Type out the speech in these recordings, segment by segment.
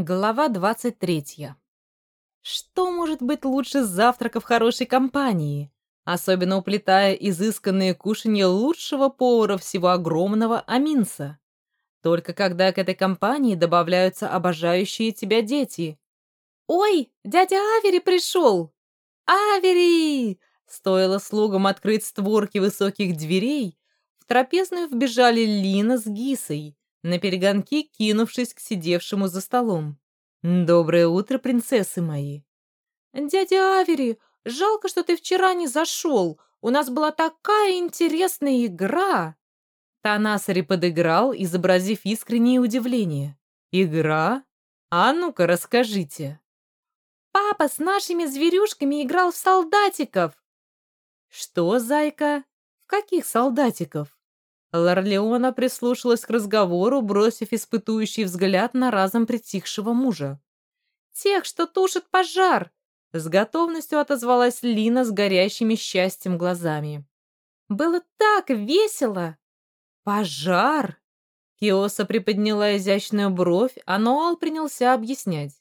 Глава 23. Что может быть лучше завтрака в хорошей компании, особенно уплетая изысканные кушанья лучшего повара всего огромного Аминса? Только когда к этой компании добавляются обожающие тебя дети. «Ой, дядя Авери пришел! Авери!» Стоило слугам открыть створки высоких дверей, в трапезную вбежали Лина с Гисой, на перегонки кинувшись к сидевшему за столом. «Доброе утро, принцессы мои!» «Дядя Авери, жалко, что ты вчера не зашел. У нас была такая интересная игра!» Танасари подыграл, изобразив искреннее удивление. «Игра? А ну-ка, расскажите!» «Папа с нашими зверюшками играл в солдатиков!» «Что, зайка? В каких солдатиков?» Лорлеона прислушалась к разговору, бросив испытующий взгляд на разом притихшего мужа. «Тех, что тушат пожар!» С готовностью отозвалась Лина с горящими счастьем глазами. «Было так весело!» «Пожар!» Киоса приподняла изящную бровь, а Ноал принялся объяснять.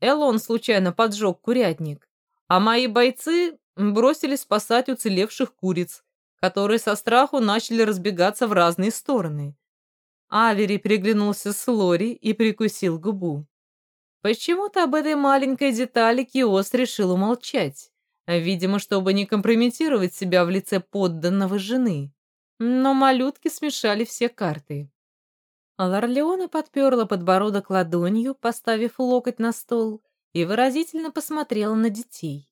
Элон случайно поджег курятник, а мои бойцы бросили спасать уцелевших куриц которые со страху начали разбегаться в разные стороны. Авери приглянулся с Лори и прикусил губу. Почему-то об этой маленькой детали Киос решил умолчать, видимо, чтобы не компрометировать себя в лице подданного жены. Но малютки смешали все карты. Лорлеона подперла подбородок ладонью, поставив локоть на стол, и выразительно посмотрела на детей.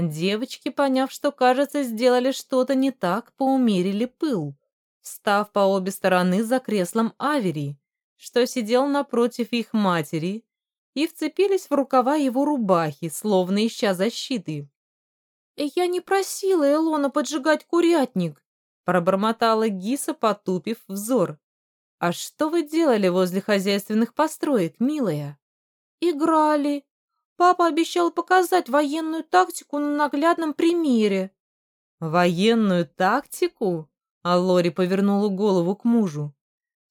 Девочки, поняв, что, кажется, сделали что-то не так, поумерили пыл, став по обе стороны за креслом Авери, что сидел напротив их матери, и вцепились в рукава его рубахи, словно ища защиты. «Я не просила Элона поджигать курятник», пробормотала Гиса, потупив взор. «А что вы делали возле хозяйственных построек, милая?» «Играли», Папа обещал показать военную тактику на наглядном примере. Военную тактику? А Лори повернула голову к мужу.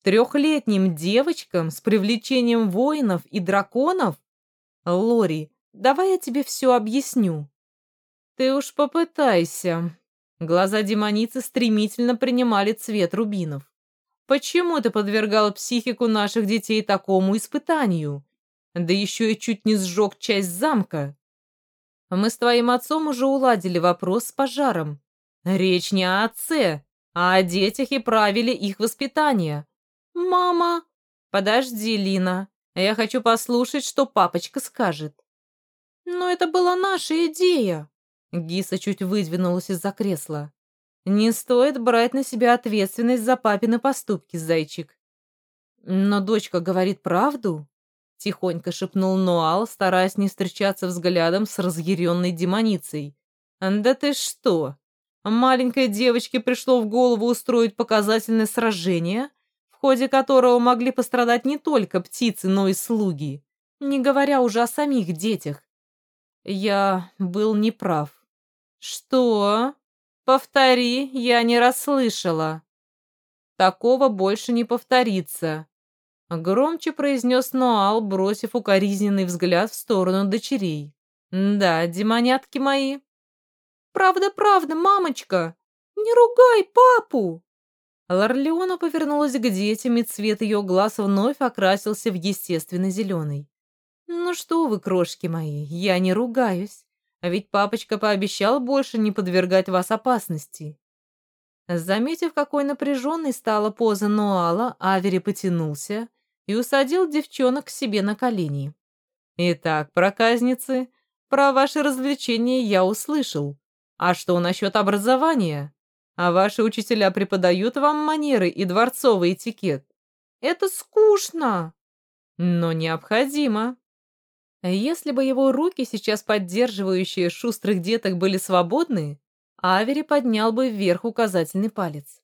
Трехлетним девочкам с привлечением воинов и драконов? Лори, давай я тебе все объясню. Ты уж попытайся. Глаза демоницы стремительно принимали цвет рубинов. Почему ты подвергал психику наших детей такому испытанию? Да еще и чуть не сжег часть замка. Мы с твоим отцом уже уладили вопрос с пожаром. Речь не о отце, а о детях и правиле их воспитания. Мама! Подожди, Лина, я хочу послушать, что папочка скажет. Но это была наша идея. Гиса чуть выдвинулась из-за кресла. Не стоит брать на себя ответственность за папины поступки, зайчик. Но дочка говорит правду. Тихонько шепнул Ноал, стараясь не встречаться взглядом с разъяренной демоницей. «Да ты что? Маленькой девочке пришло в голову устроить показательное сражение, в ходе которого могли пострадать не только птицы, но и слуги, не говоря уже о самих детях. Я был неправ. Что? Повтори, я не расслышала. Такого больше не повторится. Громче произнес Ноал, бросив укоризненный взгляд в сторону дочерей. «Да, демонятки мои». «Правда, правда, мамочка! Не ругай папу!» Лорлеона повернулась к детям, и цвет ее глаз вновь окрасился в естественно зеленый. «Ну что вы, крошки мои, я не ругаюсь. А ведь папочка пообещал больше не подвергать вас опасности». Заметив, какой напряженной стала поза Ноала, Авери потянулся и усадил девчонок к себе на колени. «Итак, проказницы, про ваши развлечения я услышал. А что насчет образования? А ваши учителя преподают вам манеры и дворцовый этикет? Это скучно, но необходимо». Если бы его руки, сейчас поддерживающие шустрых деток, были свободны, Авери поднял бы вверх указательный палец.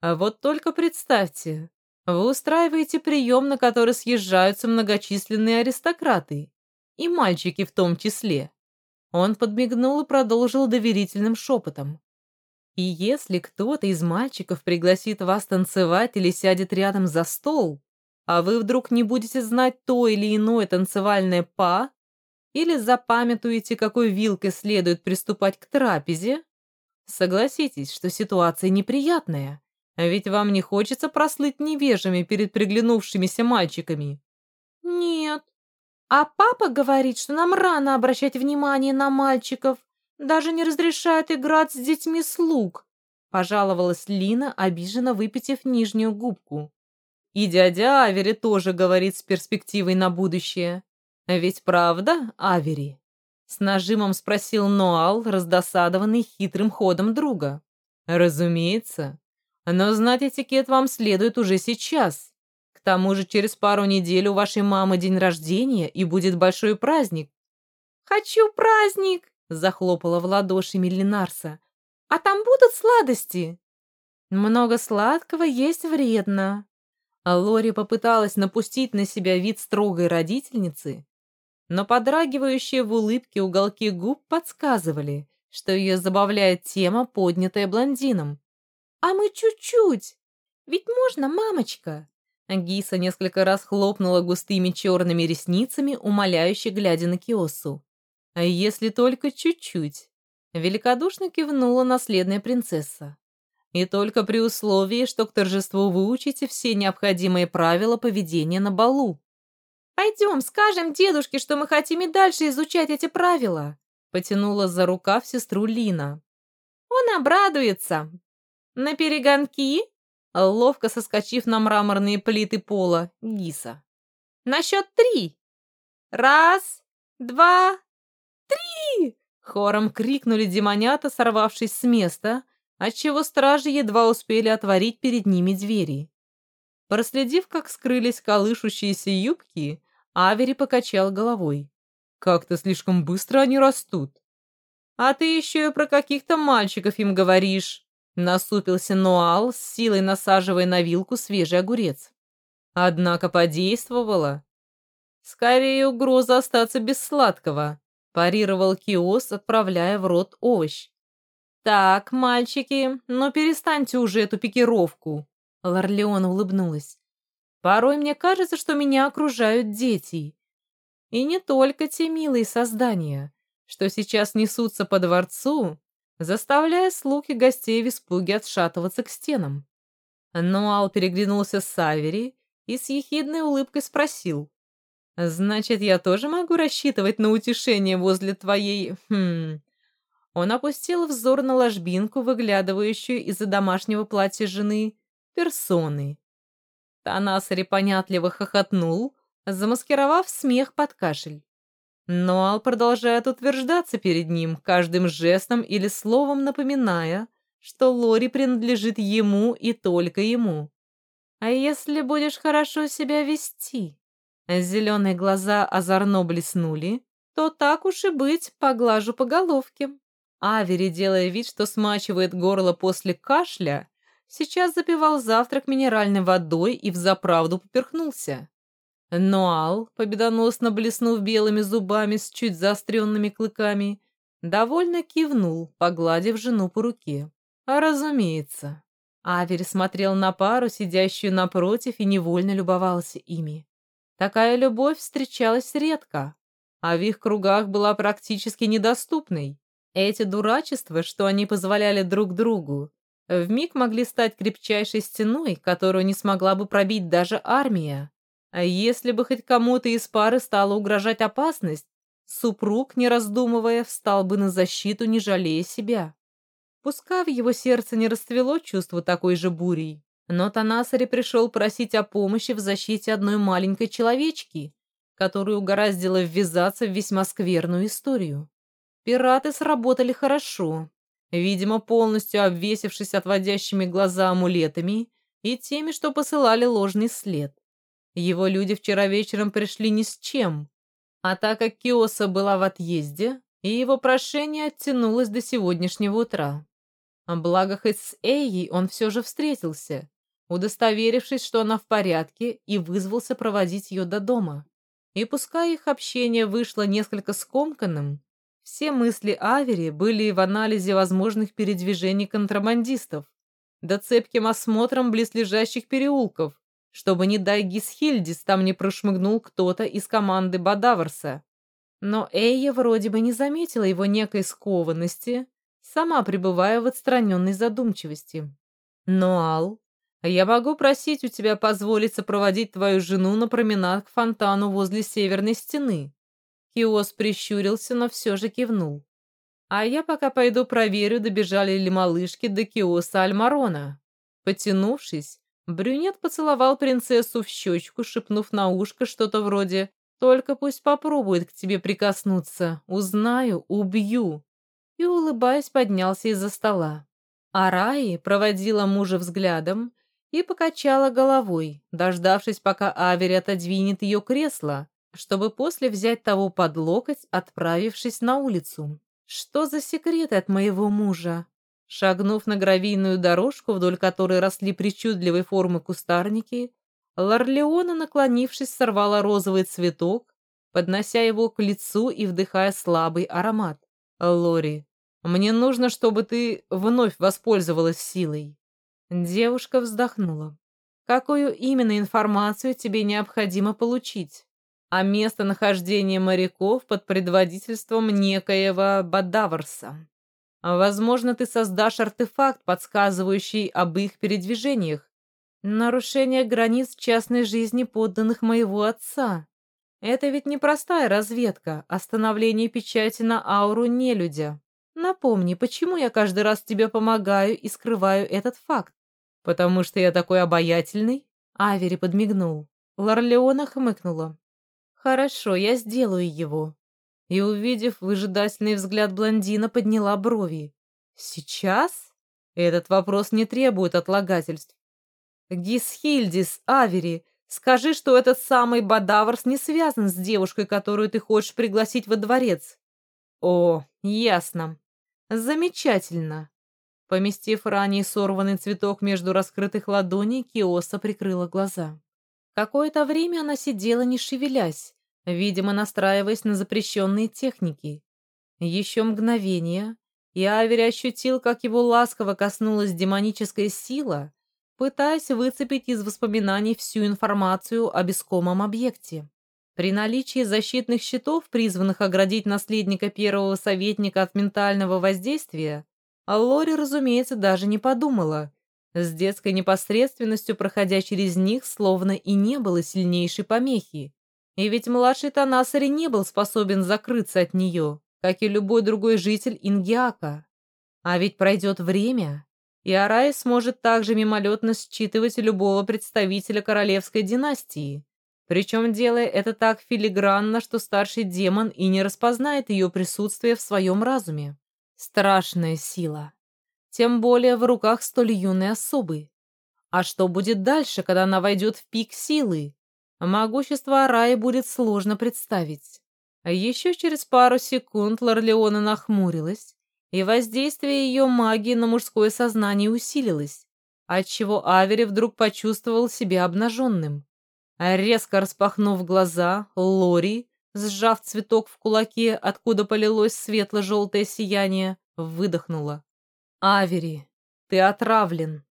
А вот только представьте, вы устраиваете прием, на который съезжаются многочисленные аристократы, и мальчики в том числе. Он подмигнул и продолжил доверительным шепотом. И если кто-то из мальчиков пригласит вас танцевать или сядет рядом за стол, а вы вдруг не будете знать то или иное танцевальное па, или запамятуете, какой вилкой следует приступать к трапезе, согласитесь, что ситуация неприятная, ведь вам не хочется прослыть невежами перед приглянувшимися мальчиками. Нет. А папа говорит, что нам рано обращать внимание на мальчиков, даже не разрешает играть с детьми слуг, пожаловалась Лина, обиженно выпитив нижнюю губку. И дядя Авери тоже говорит с перспективой на будущее. Ведь правда, Авери? С нажимом спросил Ноал, раздосадованный хитрым ходом друга. Разумеется. Но знать этикет вам следует уже сейчас. К тому же через пару недель у вашей мамы день рождения и будет большой праздник. «Хочу праздник!» — захлопала в ладоши Миллинарса. «А там будут сладости?» «Много сладкого есть вредно». А Лори попыталась напустить на себя вид строгой родительницы, но подрагивающие в улыбке уголки губ подсказывали, что ее забавляет тема, поднятая блондином. «А мы чуть-чуть! Ведь можно, мамочка!» Гиса несколько раз хлопнула густыми черными ресницами, умоляюще глядя на Киосу. «А если только чуть-чуть?» Великодушно кивнула наследная принцесса. «И только при условии, что к торжеству выучите все необходимые правила поведения на балу». «Пойдем, скажем дедушке, что мы хотим и дальше изучать эти правила», потянула за рукав сестру Лина. «Он обрадуется». «На перегонки?» Ловко соскочив на мраморные плиты пола, Гиса. «На счет три! Раз, два, три!» Хором крикнули демонята, сорвавшись с места, отчего стражи едва успели отворить перед ними двери. Проследив, как скрылись колышущиеся юбки, Авери покачал головой. «Как-то слишком быстро они растут». «А ты еще и про каких-то мальчиков им говоришь», насупился Нуал, с силой насаживая на вилку свежий огурец. Однако подействовало. «Скорее угроза остаться без сладкого», парировал Киос, отправляя в рот овощ. «Так, мальчики, ну перестаньте уже эту пикировку», Лорлеон улыбнулась. Порой мне кажется, что меня окружают дети. И не только те милые создания, что сейчас несутся по дворцу, заставляя слуг и гостей в испуге отшатываться к стенам. Нуал переглянулся с Савери и с ехидной улыбкой спросил. «Значит, я тоже могу рассчитывать на утешение возле твоей... Хм...» Он опустил взор на ложбинку, выглядывающую из-за домашнего платья жены, персоны. Танасари понятливо хохотнул, замаскировав смех под кашель. Ноал продолжает утверждаться перед ним, каждым жестом или словом напоминая, что Лори принадлежит ему и только ему. «А если будешь хорошо себя вести?» Зеленые глаза озорно блеснули, то так уж и быть, поглажу по головке. Авери, делая вид, что смачивает горло после кашля, Сейчас запивал завтрак минеральной водой и взаправду поперхнулся. Ноал, победоносно блеснув белыми зубами с чуть заостренными клыками, довольно кивнул, погладив жену по руке. А разумеется. Авери смотрел на пару, сидящую напротив, и невольно любовался ими. Такая любовь встречалась редко, а в их кругах была практически недоступной. Эти дурачества, что они позволяли друг другу, вмиг могли стать крепчайшей стеной, которую не смогла бы пробить даже армия. А если бы хоть кому-то из пары стала угрожать опасность, супруг, не раздумывая, встал бы на защиту, не жалея себя. Пускай в его сердце не расцвело чувство такой же бурей, но Танасари пришел просить о помощи в защите одной маленькой человечки, которую угораздило ввязаться в весьма скверную историю. Пираты сработали хорошо, видимо, полностью обвесившись отводящими глаза амулетами и теми, что посылали ложный след. Его люди вчера вечером пришли ни с чем, а так как Киоса была в отъезде, и его прошение оттянулось до сегодняшнего утра. Благо, хоть с Эйей он все же встретился, удостоверившись, что она в порядке, и вызвался проводить ее до дома. И пускай их общение вышло несколько скомканным, все мысли Авери были в анализе возможных передвижений контрабандистов, да цепким осмотром близлежащих переулков, чтобы, не дай Гисхильдис, там не прошмыгнул кто-то из команды Бадаварса. Но Эйя вроде бы не заметила его некой скованности, сама пребывая в отстраненной задумчивости. Но, Ал, я могу просить у тебя позволить сопроводить твою жену на променад к фонтану возле северной стены. Киос прищурился, но все же кивнул. А я пока пойду проверю, добежали ли малышки до Киоса Альмарона. Потянувшись, брюнет поцеловал принцессу в щечку, шепнув на ушко что-то вроде «Только пусть попробует к тебе прикоснуться. Узнаю, убью». И, улыбаясь, поднялся из-за стола. Араи проводила мужа взглядом и покачала головой, дождавшись, пока Авери отодвинет ее кресло, чтобы после взять того под локоть, отправившись на улицу. Что за секреты от моего мужа? Шагнув на гравийную дорожку, вдоль которой росли причудливой формы кустарники, Лорлеона, наклонившись, сорвала розовый цветок, поднося его к лицу и вдыхая слабый аромат. «Лори, мне нужно, чтобы ты вновь воспользовалась силой». Девушка вздохнула. «Какую именно информацию тебе необходимо получить?» «О местонахождении моряков под предводительством некоего Бадаварса. Возможно, ты создашь артефакт, подсказывающий об их передвижениях. Нарушение границ частной жизни подданных моего отца. Это ведь не простая разведка, а становление печати на ауру нелюдя. Напомни, почему я каждый раз тебе помогаю и скрываю этот факт? Потому что я такой обаятельный? Авери подмигнул. Лорлеона хмыкнула. Хорошо, я сделаю его и, увидев выжидательный взгляд блондина, подняла брови. «Сейчас? Этот вопрос не требует отлагательств. Гисхильдис, Авери, скажи, что этот самый Бадаварс не связан с девушкой, которую ты хочешь пригласить во дворец». «О, ясно. Замечательно». Поместив ранее сорванный цветок между раскрытых ладоней, Киоса прикрыла глаза. Какое-то время она сидела, не шевелясь, видимо, настраиваясь на запрещенные техники. Еще мгновение, и Авери ощутил, как его ласково коснулась демоническая сила, пытаясь выцепить из воспоминаний всю информацию о бескомом объекте. При наличии защитных щитов, призванных оградить наследника первого советника от ментального воздействия, Лори, разумеется, даже не подумала. С детской непосредственностью, проходя через них, словно и не было сильнейшей помехи. И ведь младший Танасари не был способен закрыться от нее, как и любой другой житель Ингиака. А ведь пройдет время, и Арай сможет также мимолетно считывать любого представителя королевской династии, причем делая это так филигранно, что старший демон и не распознает ее присутствие в своем разуме. Страшная сила. Тем более в руках столь юной особы. А что будет дальше, когда она войдет в пик силы? Могущество Араи будет сложно представить. А еще через пару секунд Лорлеона нахмурилась, и воздействие ее магии на мужское сознание усилилось, отчего Авери вдруг почувствовал себя обнаженным. Резко распахнув глаза, Лори, сжав цветок в кулаке, откуда полилось светло-желтое сияние, выдохнула. «Авери, ты отравлен!»